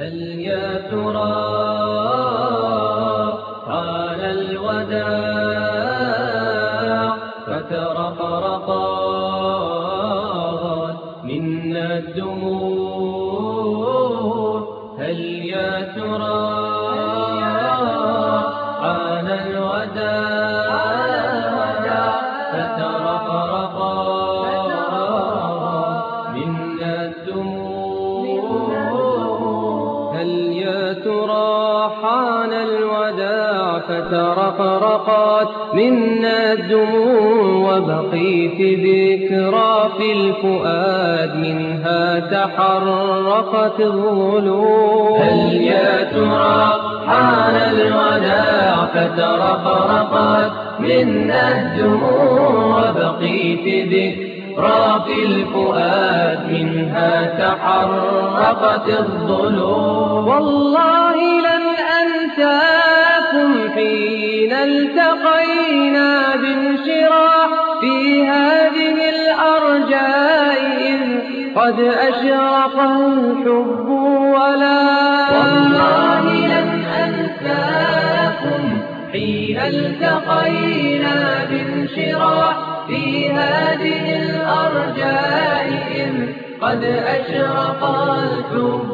هل يا ترى حان الوداع فترقرقات منا الدموع فترقرقت منا الدموع وبقيت ذكرى في الفؤاد منها تحرقت الظلوم هل يا ترى حان الوداع فترقرقت منا الدموع وبقيت ذكرى في الفؤاد منها تحرقت الظلوم والله لن أنساكم حين التقينا بانشراح في هذه الأرجاء إذ قد أشرق الحب ولا والله لن أنساكم حين التقينا بانشراح في هذه الأرجاء إذ قد أشرق الحب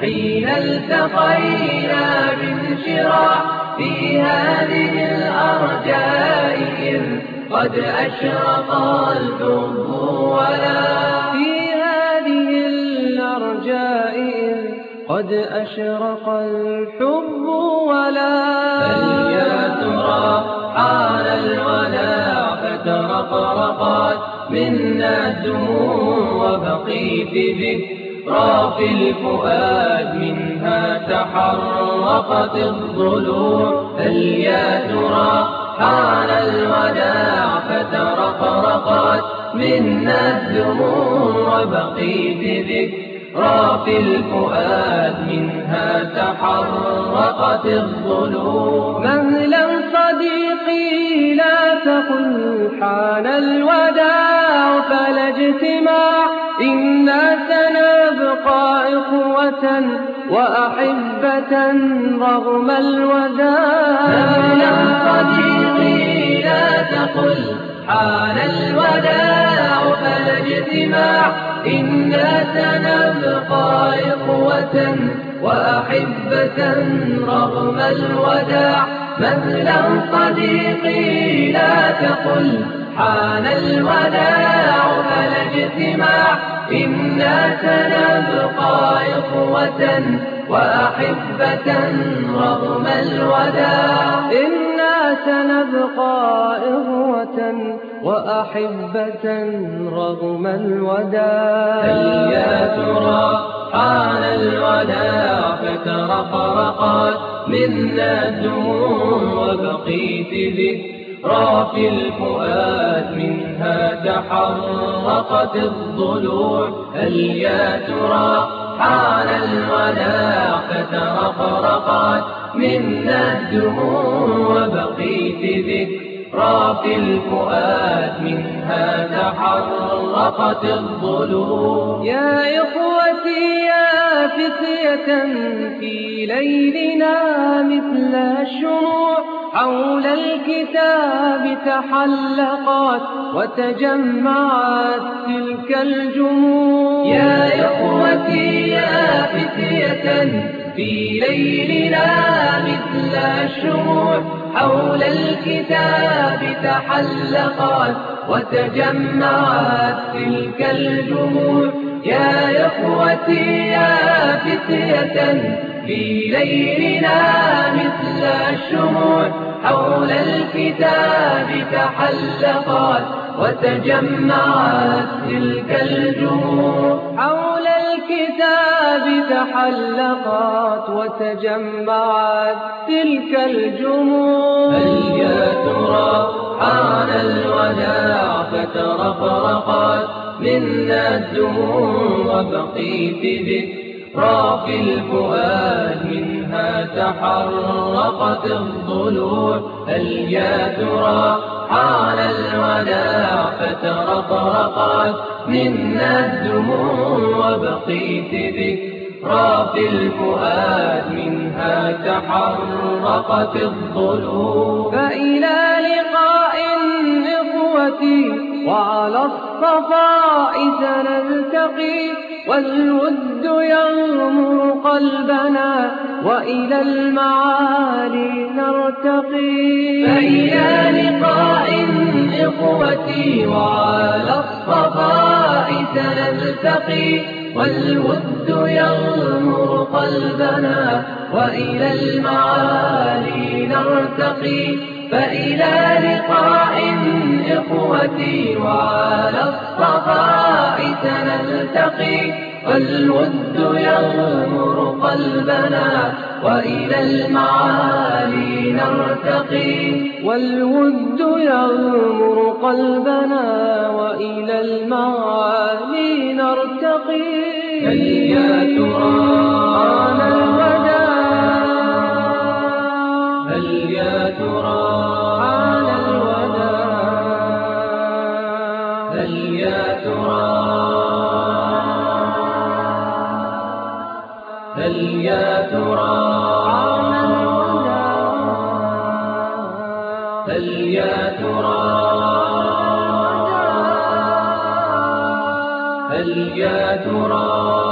حين التقينا بانشراح في هذه الأرجاء إذ قد أشرق الحب ولا في هذه الأرجاء إذ قد أشرق الحب ولا هل يا ترى حان الوداع فترقرقت منا الدموع وبقيت ذكرى في الفؤاد منها تحرقت الضلوع. هل يا ترى حان الوداع فترقرقت منا الدموع وبقيت ذكرى في الفؤاد منها تحرقت الظلوم مهلا صديقي لا تقل حان الوداع فلا اجتماع إنا سنبقى إخوة وأحبة رغم الوداع مهلا صديقي لا تقل حان الوداع فلا اجتماع إنا سنبقى إخوة وأحبة رغم الوداع مهلا صديقي لا تقل. حان الوداع فلا اجتماع إنا سنبقى إخوة وأحبة رغم الوداع. إنا سنبقى إخوة وأحبة رغم الوداع. هل يا ترى حان الوداع فترقرقت منا الدموع وبقيت ذكرى في الفؤاد منها تحرقت الضلوع. هل يا ترى حان الوداع فترقرقت منا الدموع وبقيت ذكرى في الفؤاد منها تحرقت إخوتي يا فتية في ليلنا مثل الشموع حول الكتاب تحلقت وتجمعت تلك الجموع. يا إخوتي يا فتية في ليلنا مثل الشموع حول الكتاب تحلقت وتجمعت تلك الجموع. يا إخوتي يا فتية في ليلنا مثل الشموع حول الكتاب تحلقت وتجمعت تلك الجموع. حول الكتاب تحلقت وتجمعت تلك الجموع. هل يا ترى حان الوداع؟ فترقرقت منا الدموع وبقيت ذكرى في الفؤاد منها تحرقت الضلوع. هل يا ترى حان الوداع؟ فترقرقت منا الدموع وبقيت ذكرى في الفؤاد منها تحرقت الضلوع. فإلى لقاء إخوتي وعلى الصفاء سنلتقي والود يغمر قلبنا وإلى المعالي نرتقي. فإلى لقاء إخوتي وعلى الصفاء سنلتقي والود يغمر قلبنا وإلى المعالي نرتقي. فإلى لقاء إخوتي وعلى الصفاء سنلتقي والود يغمر قلبنا وإلى المعالي نرتقي. والود يغمر قلبنا وإلى المعالي نرتقي. هيا ترى على الوداع. هل يا ترى. يا ترى. يا ترى. هل يا ترى.